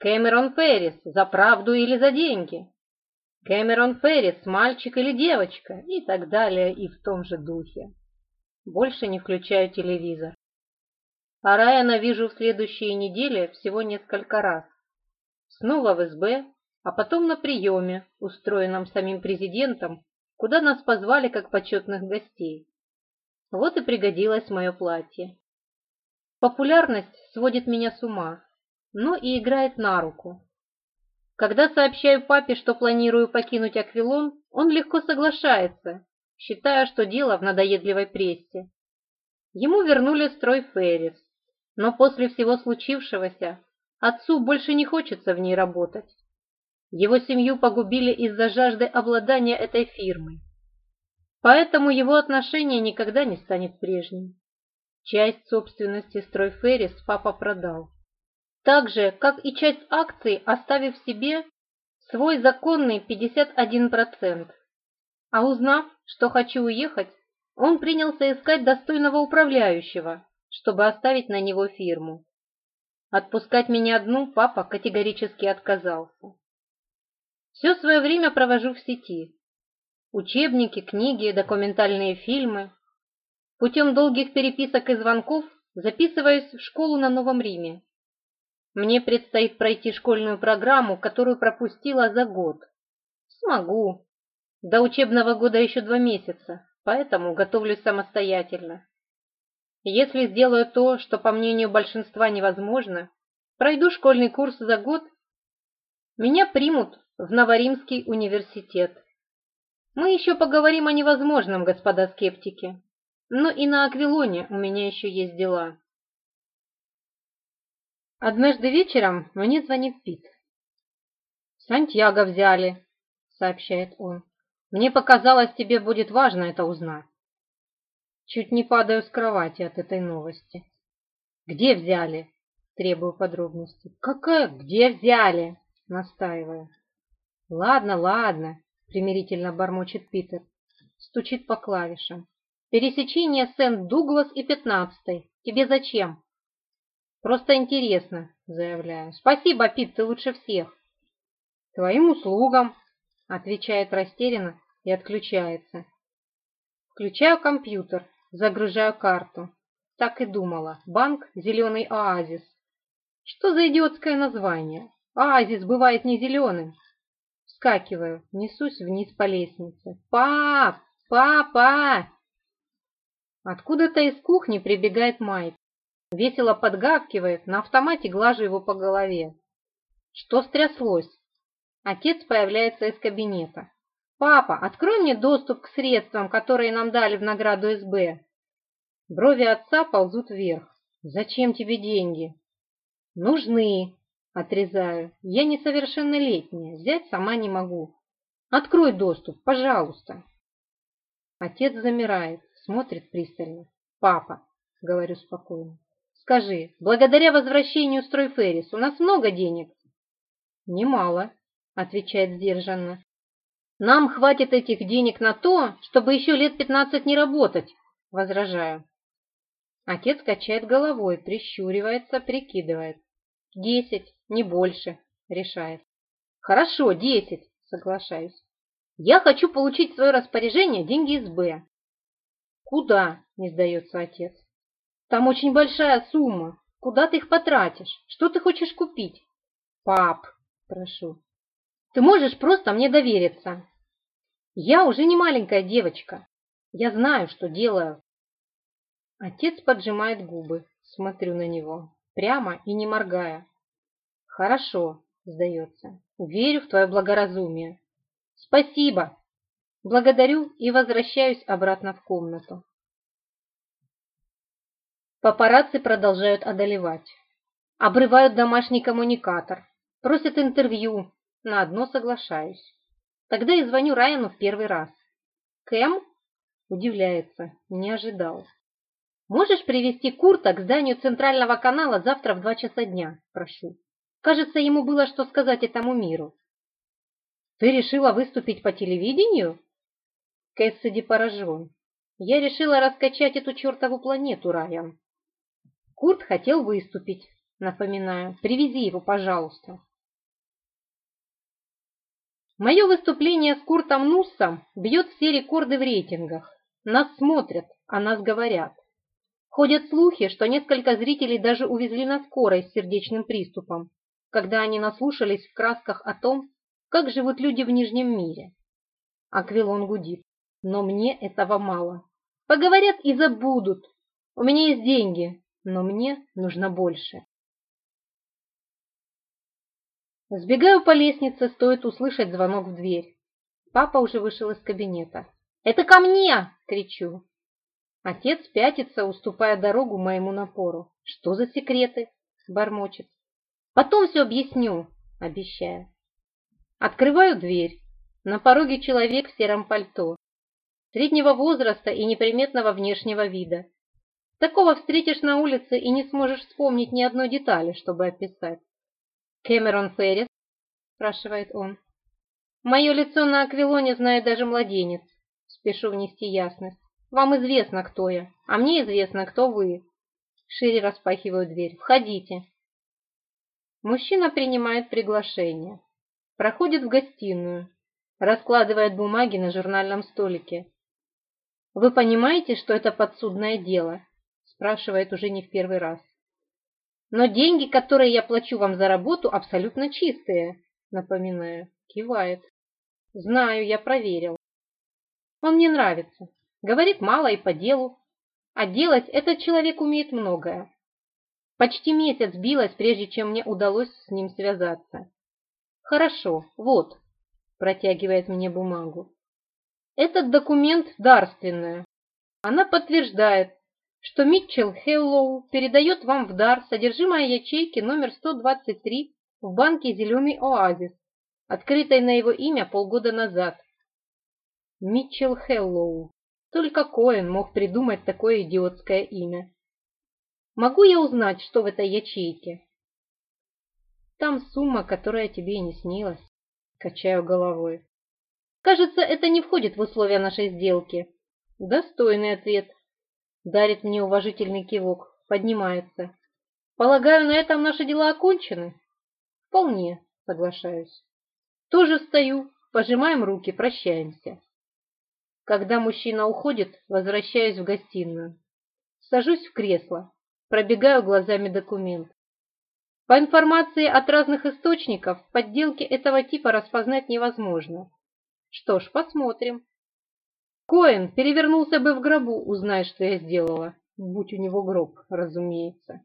Кэмерон Феррис за правду или за деньги. Кэмерон Феррис мальчик или девочка и так далее и в том же духе. Больше не включаю телевизор. А Райана вижу в следующие недели всего несколько раз. Снова в СБ, а потом на приеме, устроенном самим президентом, куда нас позвали как почетных гостей. Вот и пригодилось мое платье. Популярность сводит меня с ума, но и играет на руку. Когда сообщаю папе, что планирую покинуть Аквилон, он легко соглашается, считая, что дело в надоедливой прессе. Ему вернули строй Феррис, но после всего случившегося отцу больше не хочется в ней работать. Его семью погубили из-за жажды обладания этой фирмой. Поэтому его отношение никогда не станет прежним. Часть собственности строй Феррис папа продал так же, как и часть акций, оставив себе свой законный 51%. А узнав, что хочу уехать, он принялся искать достойного управляющего, чтобы оставить на него фирму. Отпускать меня одну папа категорически отказался. Все свое время провожу в сети. Учебники, книги, документальные фильмы. Путем долгих переписок и звонков записываюсь в школу на Новом Риме, мне предстоит пройти школьную программу, которую пропустила за год. Смогу. До учебного года еще два месяца, поэтому готовлюсь самостоятельно. Если сделаю то, что, по мнению большинства, невозможно, пройду школьный курс за год, меня примут в Новоримский университет. Мы еще поговорим о невозможном, господа скептики. Но и на Аквилоне у меня еще есть дела. Однажды вечером мне звонит Пит. «Сантьяго взяли», — сообщает он. «Мне показалось, тебе будет важно это узнать». Чуть не падаю с кровати от этой новости. «Где взяли?» — требую подробностей. «Какая? Где взяли?» — настаиваю. «Ладно, ладно», — примирительно бормочет Питер. Стучит по клавишам. «Пересечение Сент-Дуглас и пятнадцатой. Тебе зачем?» Просто интересно, заявляю. Спасибо, Пит, ты лучше всех. Твоим услугам, отвечает растерянно и отключается. Включаю компьютер, загружаю карту. Так и думала. Банк «Зеленый оазис». Что за идиотское название? Оазис бывает не зеленым. Вскакиваю, несусь вниз по лестнице. «Пап! Папа!» Откуда-то из кухни прибегает Майк. Весело подгавкивает, на автомате глажу его по голове. Что стряслось? Отец появляется из кабинета. «Папа, открой мне доступ к средствам, которые нам дали в награду СБ». Брови отца ползут вверх. «Зачем тебе деньги?» «Нужны», — отрезаю. «Я несовершеннолетняя, взять сама не могу. Открой доступ, пожалуйста». Отец замирает, смотрит пристально. «Папа», — говорю спокойно, Скажи, благодаря возвращению стройферрис у нас много денег?» «Немало», — отвечает сдержанно. «Нам хватит этих денег на то, чтобы еще лет пятнадцать не работать», — возражаю. Отец качает головой, прищуривается, прикидывает. «Десять, не больше», — решает. «Хорошо, десять», — соглашаюсь. «Я хочу получить в свое распоряжение деньги из Б». «Куда?» — не сдается отец. Там очень большая сумма. Куда ты их потратишь? Что ты хочешь купить? Пап, прошу. Ты можешь просто мне довериться. Я уже не маленькая девочка. Я знаю, что делаю. Отец поджимает губы. Смотрю на него. Прямо и не моргая. Хорошо, сдается. Верю в твое благоразумие. Спасибо. Благодарю и возвращаюсь обратно в комнату. Папарацци продолжают одолевать. Обрывают домашний коммуникатор. Просят интервью. На одно соглашаюсь. Тогда и звоню Райану в первый раз. Кэм? Удивляется. Не ожидал. Можешь привести Курта к зданию центрального канала завтра в два часа дня? Прошу. Кажется, ему было что сказать этому миру. Ты решила выступить по телевидению? Кэссиди поражен. Я решила раскачать эту чертову планету, Райан. Курт хотел выступить, напоминаю. Привези его, пожалуйста. Мое выступление с Куртом Нуссом бьет все рекорды в рейтингах. Нас смотрят, о нас говорят. Ходят слухи, что несколько зрителей даже увезли на скорой с сердечным приступом, когда они наслушались в красках о том, как живут люди в Нижнем мире. Аквилон гудит. Но мне этого мало. Поговорят и забудут. У меня есть деньги, но мне нужно больше. Сбегаю по лестнице, стоит услышать звонок в дверь. Папа уже вышел из кабинета. «Это ко мне!» – кричу. Отец пятится, уступая дорогу моему напору. «Что за секреты?» – бормочет. «Потом все объясню», – обещаю. Открываю дверь. На пороге человек в сером пальто. Среднего возраста и неприметного внешнего вида. Такого встретишь на улице и не сможешь вспомнить ни одной детали, чтобы описать. «Кэмерон Феррис?» – спрашивает он. «Мое лицо на Аквилоне знает даже младенец», – спешу внести ясность. «Вам известно, кто я, а мне известно, кто вы». Шире распахиваю дверь. «Входите». Мужчина принимает приглашение. Проходит в гостиную. Раскладывает бумаги на журнальном столике. «Вы понимаете, что это подсудное дело?» спрашивает уже не в первый раз. «Но деньги, которые я плачу вам за работу, абсолютно чистые», напоминаю. Кивает. «Знаю, я проверил. Он мне нравится. Говорит мало и по делу. А делать этот человек умеет многое. Почти месяц билась, прежде чем мне удалось с ним связаться. Хорошо, вот, протягивает мне бумагу. Этот документ дарственная. Она подтверждает, что Митчелл Хеллоу передает вам в дар содержимое ячейки номер 123 в банке «Зеленый оазис», открытой на его имя полгода назад. Митчелл Хеллоу. Только Коэн мог придумать такое идиотское имя. Могу я узнать, что в этой ячейке? Там сумма, которая тебе и не снилась. Качаю головой. Кажется, это не входит в условия нашей сделки. Достойный ответ, Дарит мне уважительный кивок, поднимается. Полагаю, на этом наши дела окончены? Вполне, соглашаюсь. Тоже встаю, пожимаем руки, прощаемся. Когда мужчина уходит, возвращаюсь в гостиную. Сажусь в кресло, пробегаю глазами документ. По информации от разных источников, подделки этого типа распознать невозможно. Что ж, посмотрим. Коэн перевернулся бы в гробу, узнай, что я сделала. Будь у него гроб, разумеется.